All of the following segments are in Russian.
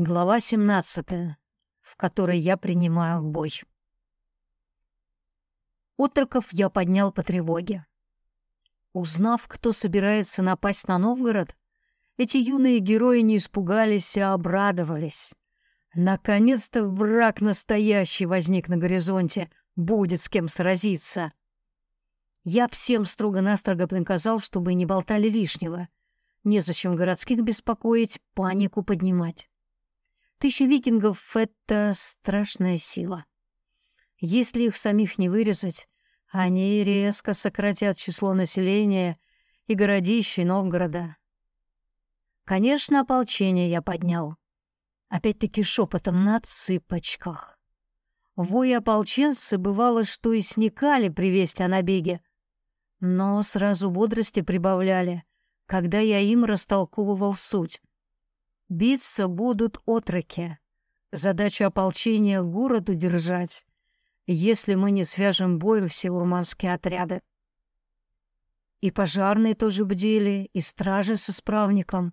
Глава 17, в которой я принимаю бой. Отроков я поднял по тревоге. Узнав, кто собирается напасть на Новгород, эти юные герои не испугались, а обрадовались. Наконец-то враг настоящий возник на горизонте, будет с кем сразиться. Я всем строго-настрого приказал, чтобы не болтали лишнего. Незачем городских беспокоить, панику поднимать. Тысяча викингов — это страшная сила. Если их самих не вырезать, они резко сократят число населения и городищей Новгорода. Конечно, ополчение я поднял. Опять-таки шепотом на цыпочках. Вои ополченцы бывало, что и сникали при вести о набеге, но сразу бодрости прибавляли, когда я им растолковывал суть. Биться будут отроки. Задача ополчения — город удержать, если мы не свяжем боем все урманские отряды. И пожарные тоже бдели, и стражи с исправником.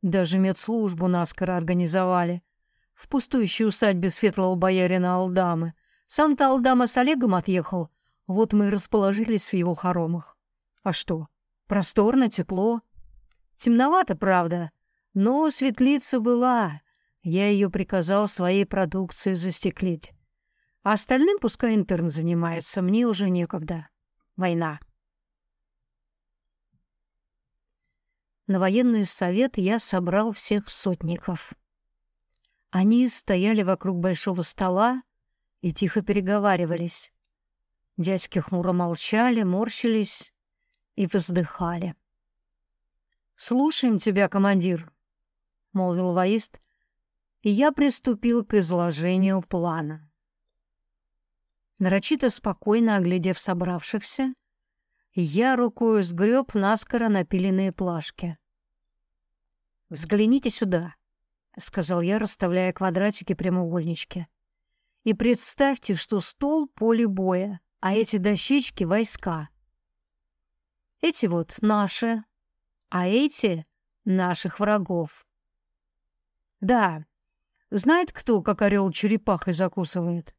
Даже медслужбу наскоро организовали. В пустующей усадьбе светлого боярина Алдамы. Сам-то Алдама с Олегом отъехал, вот мы и расположились в его хоромах. А что? Просторно, тепло. Темновато, правда, но светлица была. Я ее приказал своей продукцией застеклить. А остальным пускай интерн занимается, мне уже некогда. Война. На военный совет я собрал всех сотников. Они стояли вокруг большого стола и тихо переговаривались. Дядьки хмуро молчали, морщились и вздыхали. «Слушаем тебя, командир», — молвил воист, и я приступил к изложению плана. Нарочито спокойно оглядев собравшихся, я рукой сгреб наскоро напиленные плашки. «Взгляните сюда», — сказал я, расставляя квадратики прямоугольнички. «И представьте, что стол — поле боя, а эти дощечки — войска. Эти вот наши, а эти — наших врагов. Да, знает кто, как орел черепахой закусывает?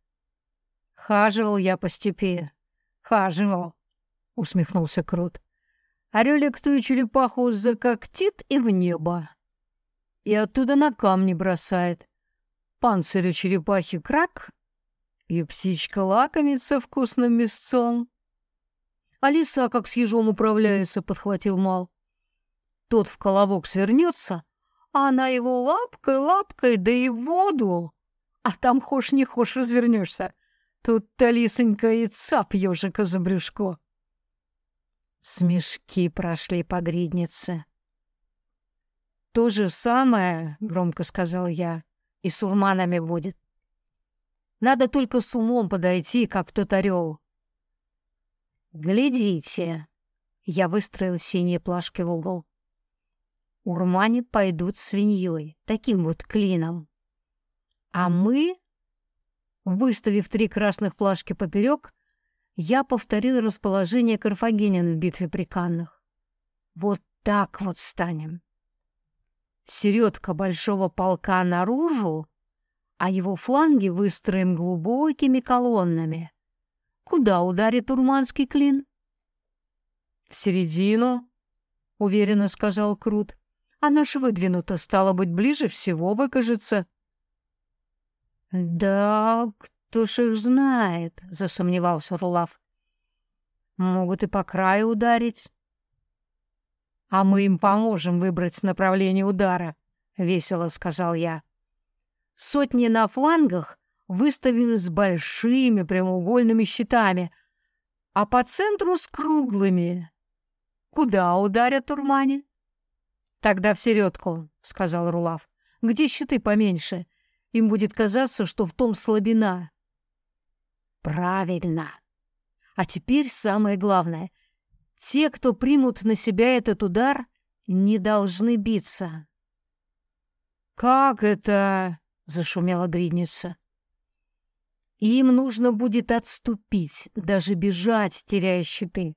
Хаживал я по степи. Хаживал, — усмехнулся Крут. Орелик ту и черепаху закоктит и в небо. И оттуда на камни бросает. Панцирь у черепахи крак, и птичка лакомится вкусным мясцом. А лиса как с ежом управляется, — подхватил Мал. Тот в колобок свернется, а она его лапкой-лапкой, да и в воду. А там хошь не хошь развернешься. Тут-то лисонька и цап ежика за брюшко. Смешки прошли по гриднице. «То же самое, — громко сказал я, — и с урманами будет. Надо только с умом подойти, как тот орел. Глядите!» Я выстроил синие плашки в угол урмане пойдут свиньей, таким вот клином. А мы, выставив три красных плашки поперек, я повторил расположение карфагенян в битве при Каннах. Вот так вот станем. Середка большого полка наружу, а его фланги выстроим глубокими колоннами. Куда ударит урманский клин? — В середину, — уверенно сказал Крут. Она ж выдвинута, стало быть, ближе всего выкажется. — Да, кто ж их знает, — засомневался Рулав. — Могут и по краю ударить. — А мы им поможем выбрать направление удара, — весело сказал я. Сотни на флангах выставлены с большими прямоугольными щитами, а по центру с круглыми. Куда ударят турмане? «Тогда в середку», — сказал Рулав. «Где щиты поменьше? Им будет казаться, что в том слабина». «Правильно. А теперь самое главное. Те, кто примут на себя этот удар, не должны биться». «Как это?» — зашумела гридница. «Им нужно будет отступить, даже бежать, теряя щиты».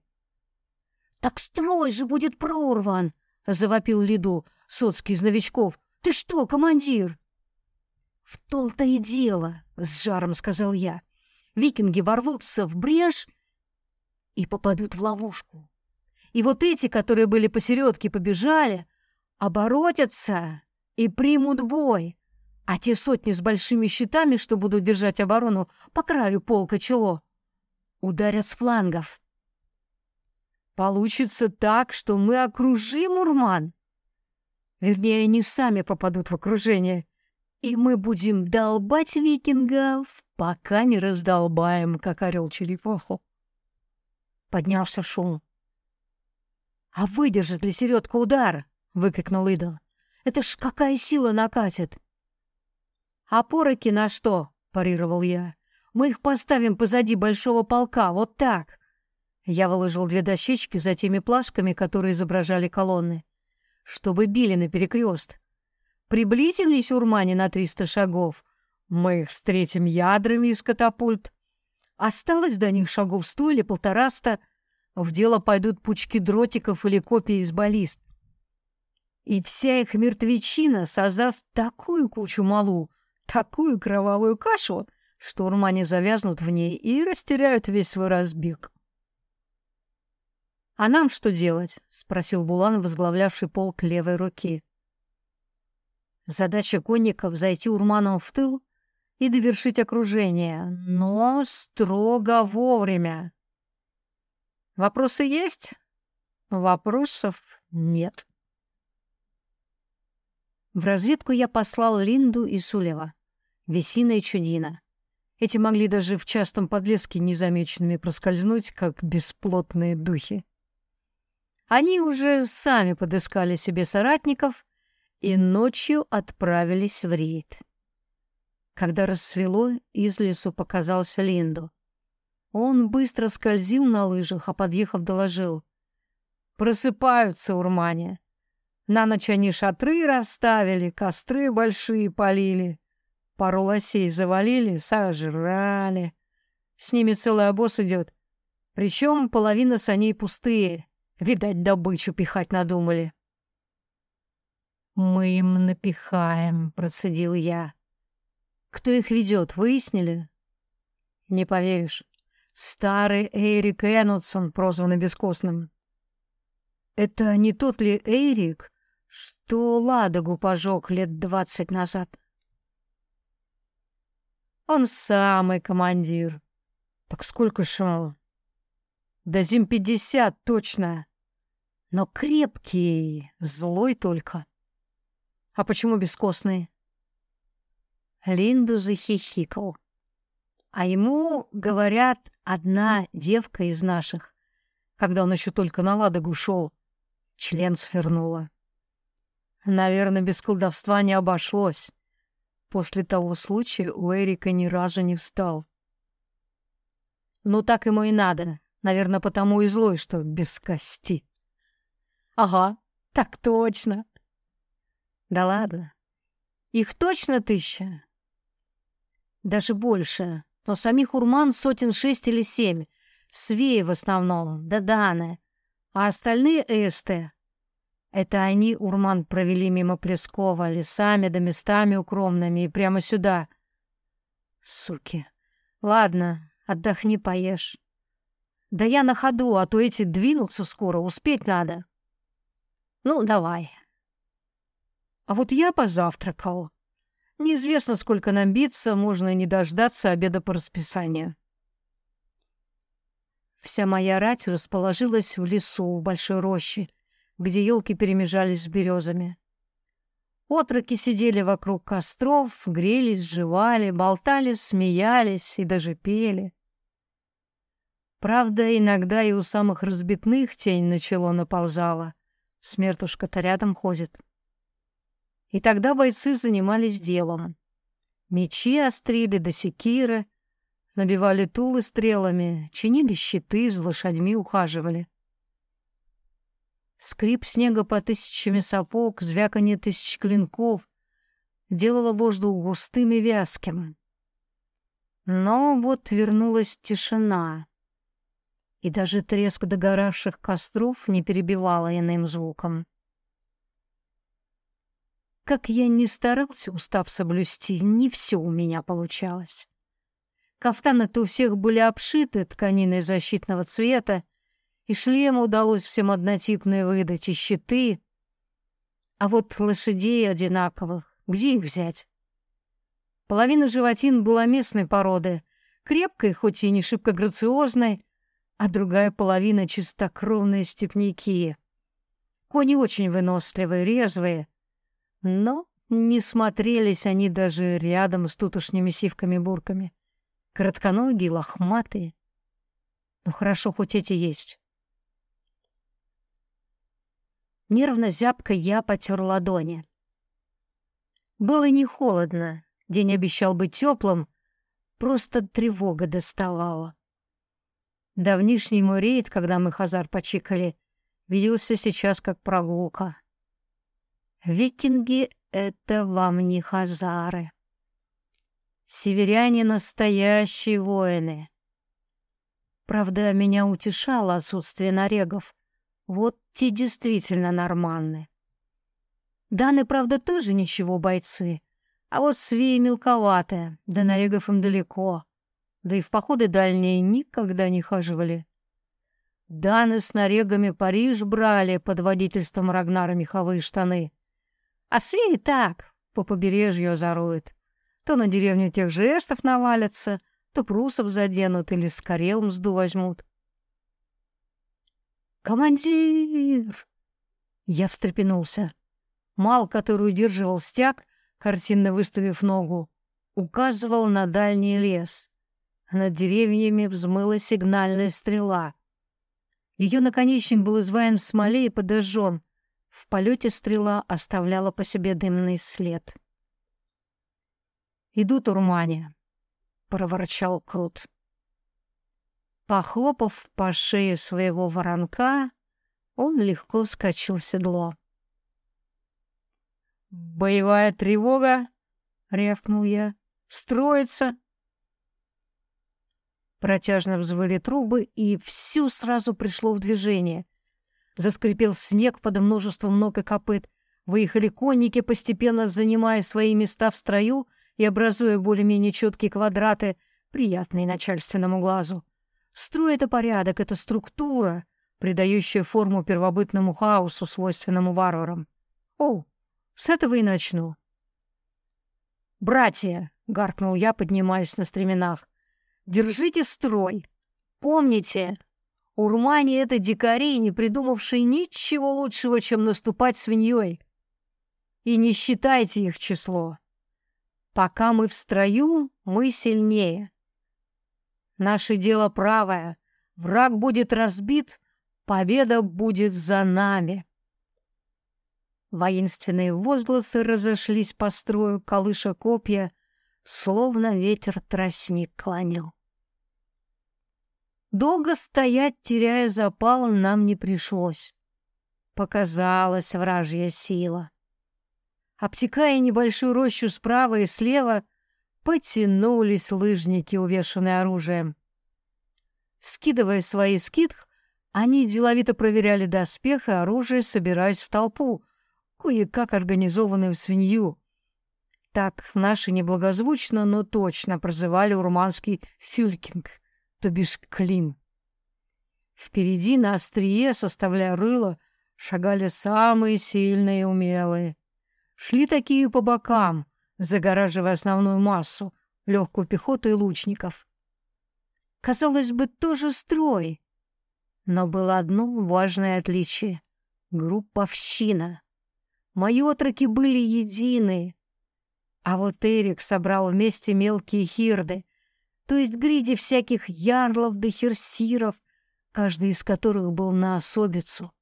«Так строй же будет прорван!» — завопил Лиду, соцкий из новичков. «Ты что, командир?» В том-то и дело, с жаром сказал я. Викинги ворвутся в брешь и попадут в ловушку. И вот эти, которые были посередке, побежали, оборотятся и примут бой. А те сотни с большими щитами, что будут держать оборону по краю полка чело, ударят с флангов. Получится так, что мы окружим Урман. Вернее, они сами попадут в окружение. И мы будем долбать викингов, пока не раздолбаем, как орел черепаху. Поднялся шум. «А выдержит ли середка удар?» — выкрикнул идол. «Это ж какая сила накатит!» «А на что?» — парировал я. «Мы их поставим позади большого полка, вот так!» Я выложил две дощечки за теми плашками, которые изображали колонны, чтобы били на перекрест. Приблизились урмане на триста шагов. Мы их встретим ядрами из катапульт. Осталось до них шагов сто или полтораста. В дело пойдут пучки дротиков или копии из баллист. И вся их мертвечина создаст такую кучу малу, такую кровавую кашу, что урмане завязнут в ней и растеряют весь свой разбег. «А нам что делать?» — спросил Булан, возглавлявший полк левой руки. Задача конников — зайти урманом в тыл и довершить окружение, но строго вовремя. Вопросы есть? Вопросов нет. В разведку я послал Линду и Сулева, Весина и Чудина. Эти могли даже в частом подлеске незамеченными проскользнуть, как бесплотные духи. Они уже сами подыскали себе соратников и ночью отправились в рейд. Когда рассвело, из лесу показался Линду. Он быстро скользил на лыжах, а подъехав, доложил. «Просыпаются урмане. На ночь они шатры расставили, костры большие полили, пару лосей завалили, сожрали. С ними целый обоз идет, причем половина саней пустые, видать, добычу пихать надумали». «Мы им напихаем», — процедил я. «Кто их ведет, выяснили?» «Не поверишь. Старый Эрик Энутсон, прозванный Бескостным». «Это не тот ли Эрик, что Ладогу пожег лет двадцать назад. Он самый командир. Так сколько ж ему? Да зим пятьдесят точно. Но крепкий, злой только. А почему бескостный? Линду захихикал. А ему, говорят, одна девка из наших, когда он еще только на Ладогу шел, член свернула. Наверное, без колдовства не обошлось. После того случая у Эрика ни разу не встал. Ну, так ему и надо. Наверное, потому и злой, что без кости. Ага, так точно. Да ладно. Их точно тысяча? Даже больше. Но самих урман сотен шесть или семь. Свеи в основном, да даны. А остальные эсты это они, Урман, провели мимо Плескова, лесами да местами укромными и прямо сюда. Суки. Ладно, отдохни, поешь. Да я на ходу, а то эти двинутся скоро, успеть надо. Ну, давай. А вот я позавтракал. Неизвестно, сколько нам биться, можно и не дождаться обеда по расписанию. Вся моя рать расположилась в лесу, в большой роще, где елки перемежались с березами. Отроки сидели вокруг костров, грелись, жевали, болтали, смеялись и даже пели. Правда, иногда и у самых разбитных тень на чело наползала. Смертушка-то рядом ходит. И тогда бойцы занимались делом. Мечи острили до секиры, набивали тулы стрелами, чинили щиты, с лошадьми ухаживали. Скрип снега по тысячами сапог, звяканье тысяч клинков делало воздух густым и вязким. Но вот вернулась тишина, и даже треск догоравших костров не перебивала иным звуком. Как я не старался устав соблюсти, не все у меня получалось. Кафтаны-то у всех были обшиты тканиной защитного цвета, и шлемы удалось всем однотипные выдать, и щиты. А вот лошадей одинаковых, где их взять? Половина животин была местной породы, крепкой, хоть и не шибко грациозной, а другая половина — чистокровные степняки. Кони очень выносливые, резвые, но не смотрелись они даже рядом с тутошними сивками-бурками. Коротконогие, лохматые. Ну хорошо, хоть эти есть. Нервно зябко я потер ладони. Было не холодно, день обещал быть теплым, просто тревога доставала. Давнишний мой рейд, когда мы Хазар почикали, виделся сейчас как прогулка. Викинги — это вам не Хазары. Северяне — настоящие воины. Правда, меня утешало отсутствие нарегов. Вот те действительно нормальные. Даны, правда, тоже ничего бойцы, а вот свеи мелковатые, да нарегов им далеко, да и в походы дальние никогда не хаживали. Даны с нарегами Париж брали под водительством Рагнара меховые штаны, а свеи так, по побережью озоруют. То на деревню тех жестов навалятся, то прусов заденут или с карел мзду возьмут. «Командир!» Я встрепенулся. Мал, который удерживал стяг, картинно выставив ногу, указывал на дальний лес. Над деревьями взмыла сигнальная стрела. Ее наконечник был изваян в смоле и подожжен. В полете стрела оставляла по себе дымный след. «Идут урмане», — проворчал Крут. Похлопав по шее своего воронка, он легко вскочил в седло. «Боевая тревога!» — рявкнул я. «Строится!» Протяжно взвыли трубы, и всю сразу пришло в движение. Заскрипел снег под множеством ног и копыт. Выехали конники, постепенно занимая свои места в строю и образуя более-менее четкие квадраты, приятные начальственному глазу. Строй — это порядок, это структура, придающая форму первобытному хаосу, свойственному варварам. О, с этого и начну. «Братья!» — гаркнул я, поднимаясь на стременах. «Держите строй! Помните, урмане — это дикари, не придумавшие ничего лучшего, чем наступать свиньей. И не считайте их число. Пока мы в строю, мы сильнее. Наше дело правое. Враг будет разбит, победа будет за нами. Воинственные возгласы разошлись по строю, колыша копья, словно ветер тростник клонил. Долго стоять, теряя запал, нам не пришлось. Показалась вражья сила. Обтекая небольшую рощу справа и слева, потянулись лыжники, увешанные оружием. Скидывая свои скидх, они деловито проверяли доспех и оружие, собираясь в толпу, кое-как организованную свинью. Так наши неблагозвучно, но точно прозывали урманский фюлькинг, то бишь клин. Впереди на острие, составляя рыло, шагали самые сильные и умелые. Шли такие по бокам — загораживая основную массу, легкую пехоту и лучников. Казалось бы, тоже строй. Но было одно важное отличие — групповщина. Отроки были едины. А вот Эрик собрал вместе мелкие хирды, то есть гриди всяких ярлов да херсиров, каждый из которых был на особицу.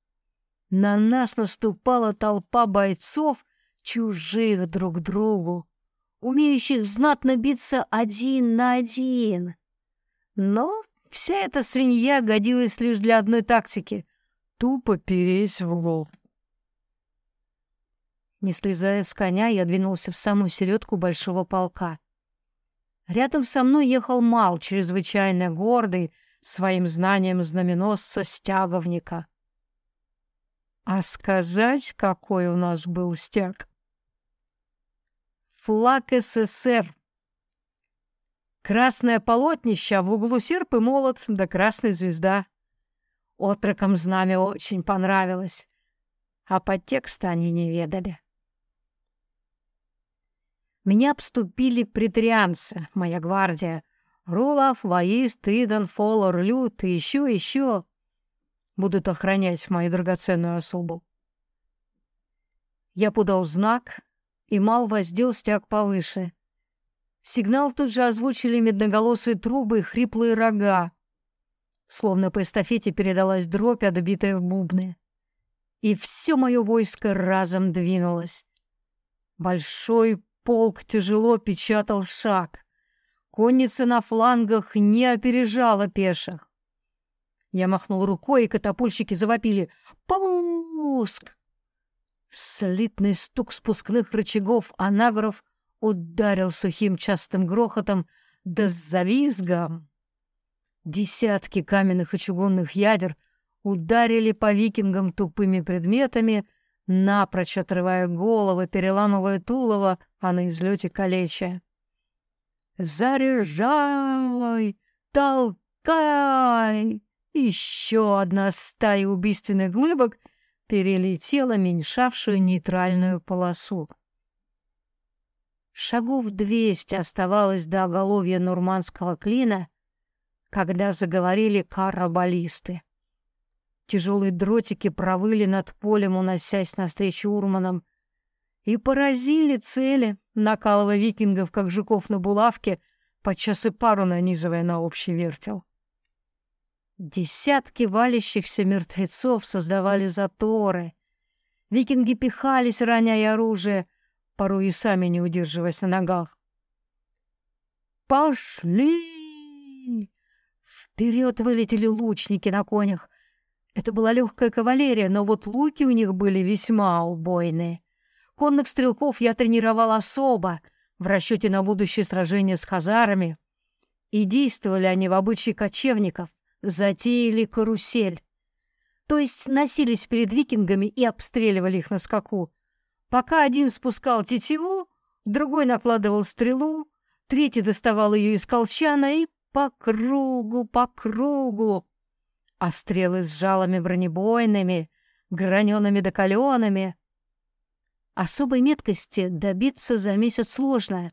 На нас наступала толпа бойцов, чужих друг другу, умеющих знатно биться один на один. Но вся эта свинья годилась лишь для одной тактики — тупо переть в лоб. Не слезая с коня, я двинулся в самую середку большого полка. Рядом со мной ехал Мал, чрезвычайно гордый своим знанием знаменосца-стяговника. А сказать, какой у нас был стяг? флаг СССР. Красное полотнище, а в углу серп и молот, да красная звезда. Отрокам знамя очень понравилось, а подтекста они не ведали. Меня обступили претарианцы, моя гвардия. Рулов, Ваист, Иден, Фоллор, Лют и еще, еще будут охранять мою драгоценную особу. Я подал знак, и Мал воздел стяг повыше. Сигнал тут же озвучили медноголосые трубы и хриплые рога. Словно по эстафете передалась дробь, отбитая в бубны. И все мое войско разом двинулось. Большой полк тяжело печатал шаг. Конница на флангах не опережала пеших. Я махнул рукой, и катапульщики завопили «Пуск!». Слитный стук спускных рычагов анагров ударил сухим частым грохотом, да с завизгом. Десятки каменных и чугунных ядер ударили по викингам тупыми предметами, напрочь отрывая головы, переламывая тулово, а на излете калеча. «Заряжай! Толкай!» Еще одна стая убийственных глыбок перелетела меньшавшую нейтральную полосу. Шагов двести оставалось до оголовья нурманского клина, когда заговорили карабалисты. Тяжелые дротики провыли над полем, уносясь навстречу урманам, и поразили цели, накалывая викингов, как жуков на булавке, подчас и пару нанизывая на общий вертел. Десятки валящихся мертвецов создавали заторы. Викинги пихались, роняя оружие, порой и сами не удерживаясь на ногах. «Пошли!» Вперед вылетели лучники на конях. Это была легкая кавалерия, но вот луки у них были весьма убойные. Конных стрелков я тренировал особо в расчете на будущее сражение с хазарами. И действовали они в обычае кочевников — затеяли карусель. То есть носились перед викингами и обстреливали их на скаку. Пока один спускал тетиву, другой накладывал стрелу, третий доставал ее из колчана и по кругу, по кругу. А стрелы с жалами бронебойными, гранеными да калеными. Особой меткости добиться за месяц сложно.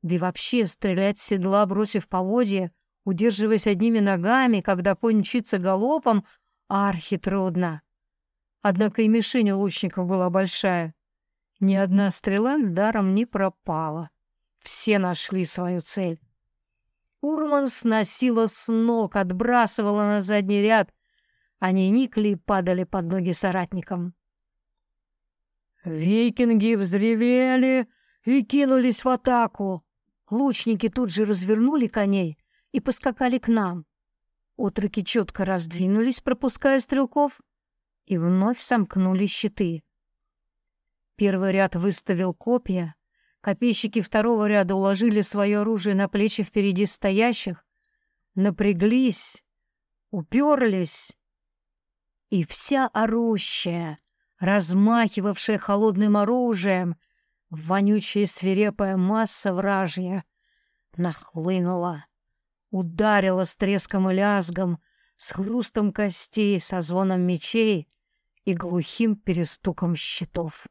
Да и вообще стрелять с седла, бросив поводья, удерживаясь одними ногами, когда конь мчится галопом, архи трудно. Однако и мишень у лучников была большая. Ни одна стрела даром не пропала. Все нашли свою цель. Урман сносила с ног, отбрасывала на задний ряд. Они никли и падали под ноги соратникам. Викинги взревели и кинулись в атаку. Лучники тут же развернули коней, и поскакали к нам. Отроки четко раздвинулись, пропуская стрелков, и вновь сомкнули щиты. Первый ряд выставил копья, копейщики второго ряда уложили свое оружие на плечи впереди стоящих, напряглись, уперлись, и вся орущая, размахивавшая холодным оружием, вонючая свирепая масса вражья нахлынула ударила с треском и лязгом, с хрустом костей, со звоном мечей и глухим перестуком щитов.